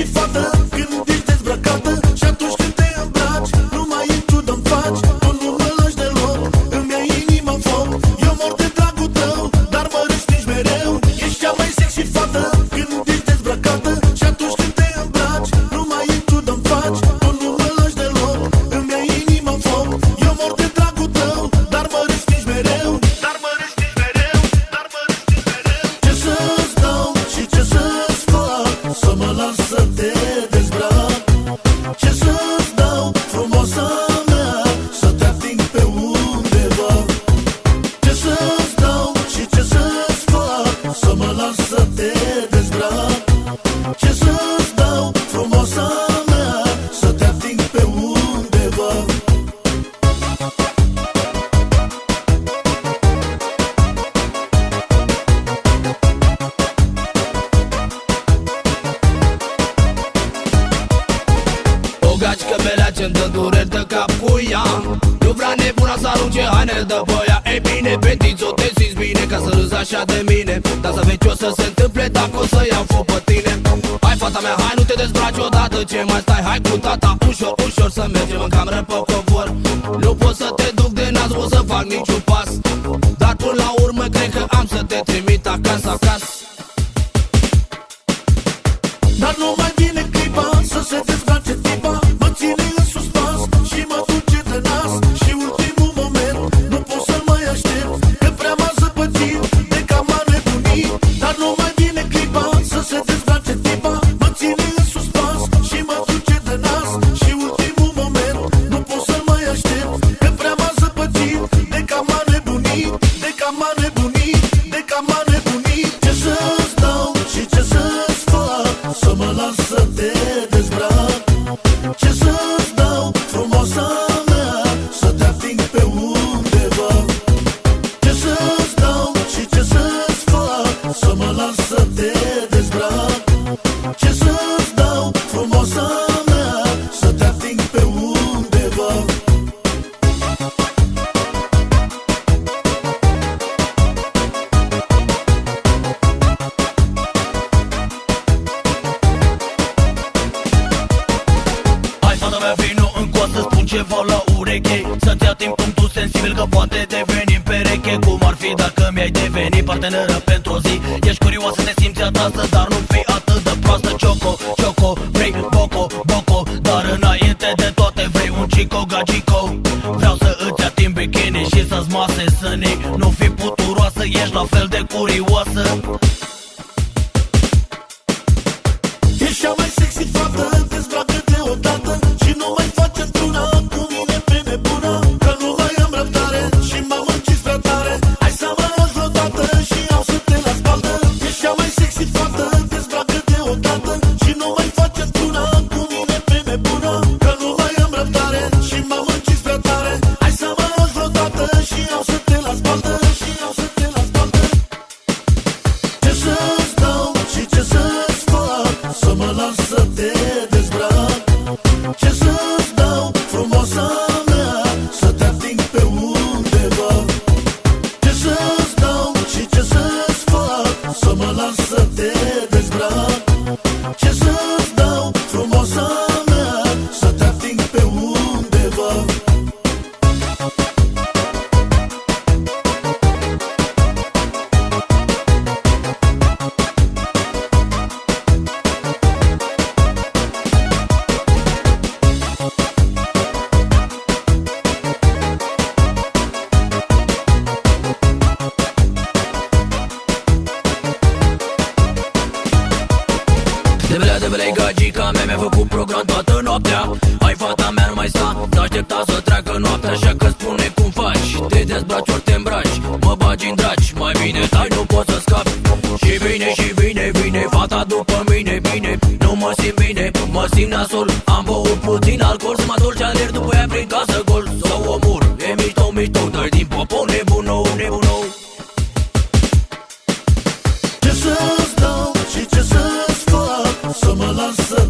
sexy fată Când ești dezbrăcată frumoasa mea Să te ating pe undeva. O gagică belea ce-mi dă dureri de cap cu ea. Nu vrea nebuna să arunce hainele de băia. Ei bine, fetițo, te simți bine ca să râzi așa de mine. Dar să vezi ce o să se întâmple dacă o să iau foc. pe tine Hai fata mea, hai nu te dezbraci odată Ce mai stai, hai cu tata Ușor, ușor să mergem în cameră pe covor. Nu pot să te duc de nas, nu o să fac niciun pas. Dar până la urmă cred că am să te trimit acasă, acasă de cama de ceva la ureche? Să-ți ating punctul sensibil Că poate deveni pereche. Cum ar fi dacă mi-ai deveni parteneră pentru o zi? Ești curioasă, te simți atrasă Dar nu fii atât de proastă. Choco, choco, vrei boco, boco Dar înainte de toate vrei un chico gagico. Vreau să îți ating bikini și să-ți mase sânii. Nu fi puturoasă, ești la fel de curioasă să-ți dau frumoasa mea Să te ating pe undeva. Ce să-ți dau și ce să-ți fac Să mă las să te dezbrac. Ce să-ți De belea, de belea, gagica mea Mi-a făcut program toată noaptea. Hai fata mea, nu mai sta. Să aștepta să treacă noaptea Așa că spune cum faci. Te dezbraci ori te îmbraci. Mă bagi în draci. Mai bine dai, nu poți să scapi. Și vine, și vine, vine Fata după mine, bine Nu mă simt bine, mă simt nasol Am băut puțin alcool Să mă dulce alerg după ea prin casă gol. Să o omor, e mișto, mișto Dă Să